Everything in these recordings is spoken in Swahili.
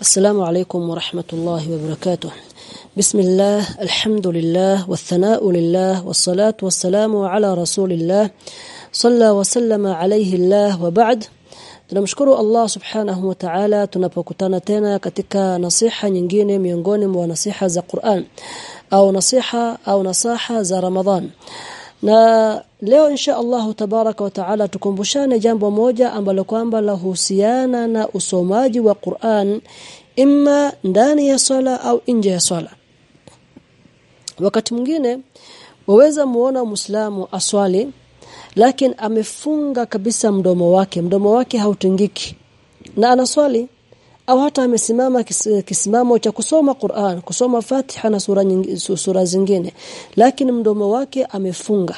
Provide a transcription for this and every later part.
السلام عليكم ورحمة الله وبركاته. بسم الله الحمد لله والثناء لله والصلاة والسلام على رسول الله صلى وسلم عليه الله وبعد. نشكر الله سبحانه وتعالى tunapokutana تينا katika نصيحة nyingine miongoni ونصيحة زا قرآن أو نصيحة أو نصاحة زا رمضان na leo insha Allahu tabaraka wa taala tukumbushane jambo moja ambalo kwamba lahusiana na usomaji wa Qur'an imma ndani ya swala au nje ya swala. Wakati mwingine waweza muona muislamu aswali lakini amefunga kabisa mdomo wake. Mdomo wake hautingiki na anaswali au hata amesimama kis, kisimamo cha kusoma Qur'an kusoma Fatiha na sura sura zingine. Lakini mdomo wake amefunga.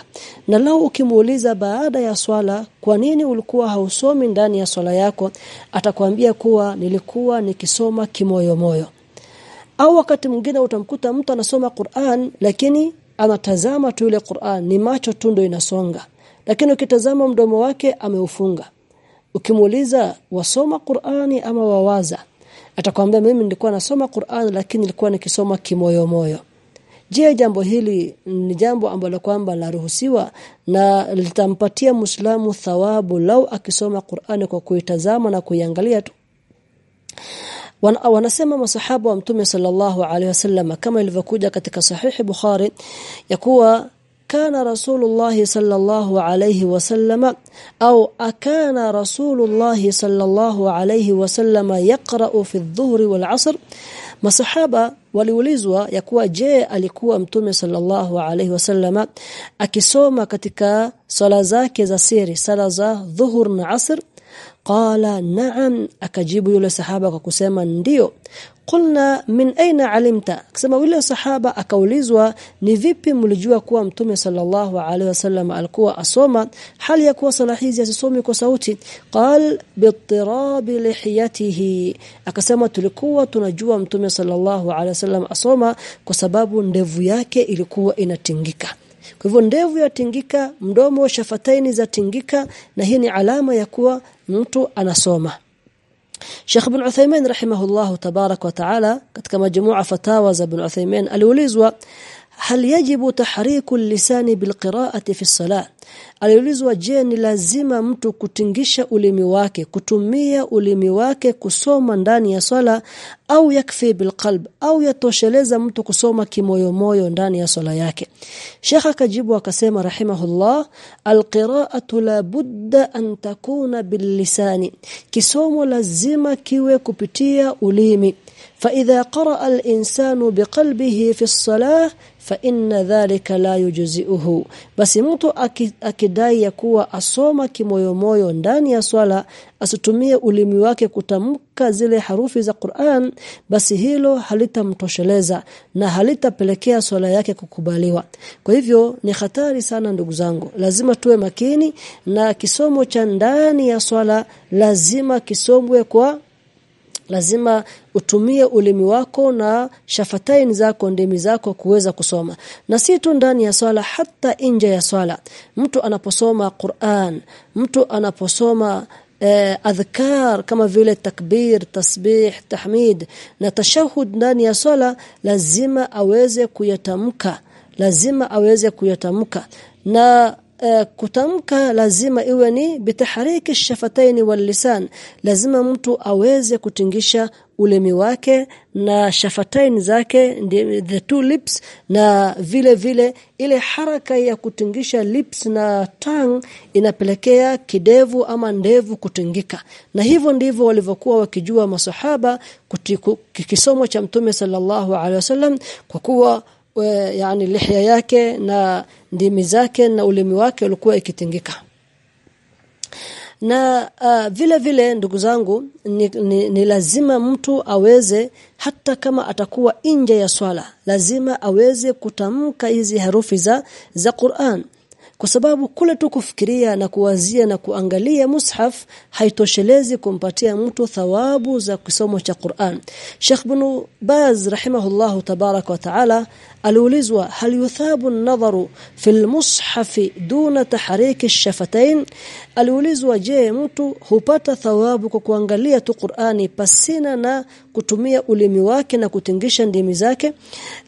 Na lao ukimuuliza baada ya swala kwa nini ulikuwa hausomi ndani ya swala yako atakwambia kuwa nilikuwa nikisoma kimoyo moyo au wakati mwingine utamkuta mtu anasoma Qur'an lakini anatazama tu ile Qur'an ni macho tu ndio inasonga. Lakini ukitazama mdomo wake ameufunga ukimuuliza wasoma Qur'ani ama wawaza? Atakwambia mimi nilikuwa nasoma Qur'ani lakini nilikuwa nikisoma kimoyo moyo je jambo hili ni jambo ambalo kwamba laruhusiwa na litampatia Muislamu thawabu lau akisoma Qur'ani kwa kuitazama na kuiangalia tu? Wana, wanasema masahaba wa mtume sallallahu alaihi wasallam kama ilivyokuja katika sahihi Bukhari ya kuwa كان رسول الله صلى الله عليه وسلم أو أكان رسول الله صلى الله عليه وسلم يقرأ في الظهر والعصر masahaba waliulizwa ya kuwa je alikuwa mtume sallallahu alaihi wasallama akisoma katika sala zake za siri sala za dhuhur na asr qala na'am akajibu yule sahaba kwa kusema ndiyo Kulna min aina alimta? Akasema yule sahaba akaulizwa ni vipi mlijua kuwa mtume sallallahu alaihi wasallam alikuwa asoma? Hali ya kuwa sala hizi asisomi kwa sauti. Qal bittirab lihiyatihi. Akasema tulikuwa tunajua mtume sallallahu alaihi wasallam asoma kwa sababu ndevu yake ilikuwa inatingika kwa hivyo ndevu ya tingika mdomo shafataini za tingika na hii ni alama ya kuwa mtu anasoma. Sheikh Ibn Uthaymeen rahimahullah tabarak wa taala katika majmua fatawa za Ibn Uthaymeen aliulizwa hal yajibu tahriku lisani bilqiraati fi salah aliulizwa je ni lazima mtu kutingisha ulimi wake kutumia ulimi wake kusoma ndani ya swala au yakfi bilqalb au yatosheleza mtu kusoma kimoyomoyo ndani ya swala yake? Sheikh akajibu akasema rahimahullah alqiraatu la budda an takuna billisani kisomo lazima kiwe kupitia ulimi. Fa idha qara al-insanu biqalbihi fa inna dhalika la yujziuhu. Basi mtu akidai ya kuwa asoma kimoyomoyo ndani ya swala asitumie ulimi wake kutamka zile harufi za Qur'an basi hilo halitamtosheleza na halitapelekea swala yake kukubaliwa. Kwa hivyo ni hatari sana ndugu zangu. Lazima tuwe makini na kisomo cha ndani ya swala lazima kisomwe kwa lazima utumie ulimi wako na shafatain zako ndimi zako kuweza kusoma. Na si tu ndani ya swala hata nje ya swala. Mtu anaposoma Qur'an mtu anaposoma eh, adhkar kama vile takbir tasbih tahmid na tashahud ndani ya swala lazima aweze kuyatamka. Lazima aweze kuyatamka. Na Uh, kutamka lazima iwe ni bitahriki shafataini wal lisan lazima mtu aweze kutingisha ulimi wake na shafatain zake the two lips na vile vile ile haraka ya kutingisha lips na tongue inapelekea kidevu ama ndevu kutingika. Na hivyo ndivyo walivyokuwa wakijua masahaba kisomo cha mtume sallallahu alaihi wasallam kwa kuwa yani lihya yake na ndimi zake na ulimi wake ulikuwa ikitingika. Na uh, vile vile ndugu zangu ni, ni, ni lazima mtu aweze hata kama atakuwa nje ya swala lazima aweze kutamka hizi harufi za za Qur'an kwa sababu kule tu kufikiria na kuwazia na kuangalia mushaf haitoshelezi kumpatia mtu thawabu za kisomo cha Qur'an. Sheikh Ibn Baz rahimahullahu tabarak wa taala aliulizwa hal yuthabu an-nadharu al-mushaf duna tahriki ash-shafatayn aliulizwa je mtu hupata thawabu kwa kuangalia tu Qur'ani pasina na kutumia ulimi wake na kutingisha ndimi zake?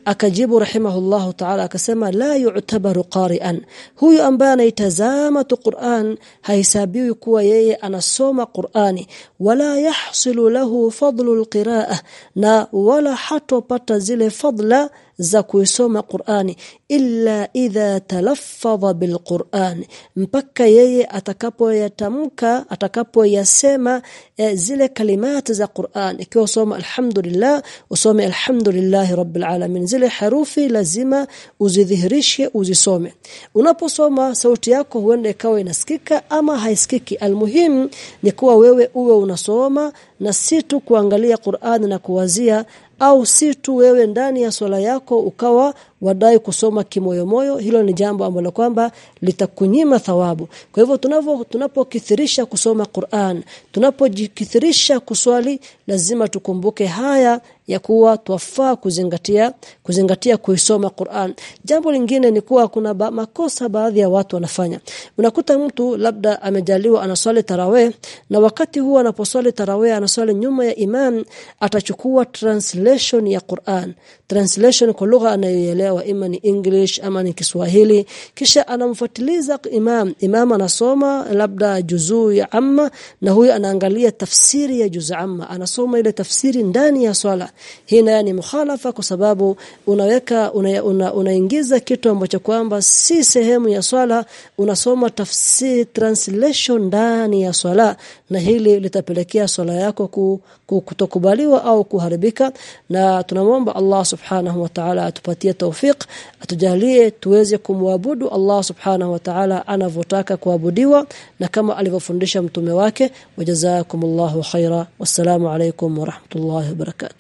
Akajibu rahimahullahu ta'ala akasema la yu'tabaru qari'an. Huyu ambaye anaitazama tu Qur'an haisabiwi kuwa yeye anasoma Qur'ani. Wala yahsilu lahu fadlu alqira'ah na wala hatopata zile fadla za kuisoma Qur'ani illa idha talaffadha bilqur'an mpaka yeye atakapoyatamka atakapoyasema e, zile kalimati za Qur'an. Ikiwa usoma alhamdulillah usome alhamdulillah rabbil alamin zile harufi lazima uzidhihirishe uzisome. Unaposoma sauti yako huenda ikawa inasikika ama haisikiki. Almuhim ni kuwa wewe uwe unasoma na si tu kuangalia Qur'an na kuwazia au si tu wewe ndani ya swala yako ukawa wadai kusoma kimoyomoyo. Hilo ni jambo ambalo kwamba litakunyima thawabu. Kwa hivyo tunavyo tunapokithirisha kusoma Qur'an tunapojikithirisha kuswali lazima tukumbuke haya ya kuwa twafaa kuzingatia kuzingatia kuisoma Qur'an. Jambo lingine ni kuwa kuna ba, makosa baadhi ya watu wanafanya. Unakuta mtu labda amejaliwa anaswali tarawe na wakati huo anaposwali tarawe anaswali nyuma ya imam atachukua translation ya Qur'an. Translation kwa lugha anayoelewa ima ni English ama ni Kiswahili. Kisha anamfuatiliza imam. Imam anasoma labda juzuu ya amma na huyu anaangalia tafsiri ya juzuu amma. Anasoma ile tafsiri ndani ya swala. Hii nayo ni mukhalafa kwa sababu unaweka unaingiza una, una kitu ambacho kwamba si sehemu ya swala. Unasoma tafsiri translation ndani ya swala. Na hili litapelekea swala yako ku, kutokubaliwa au kuharibika na tunamwomba Allah subhanahu wa ta'ala atupatie tawfik atujalie tuweze kumwabudu Allah subhanahu wa ta'ala anavyotaka kuabudiwa na kama alivyofundisha mtume wake wajazakumullahu khaira. Wassalamu alaykum wa rahmatullahi wa barakatuh